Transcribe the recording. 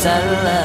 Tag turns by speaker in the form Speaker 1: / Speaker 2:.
Speaker 1: 散了。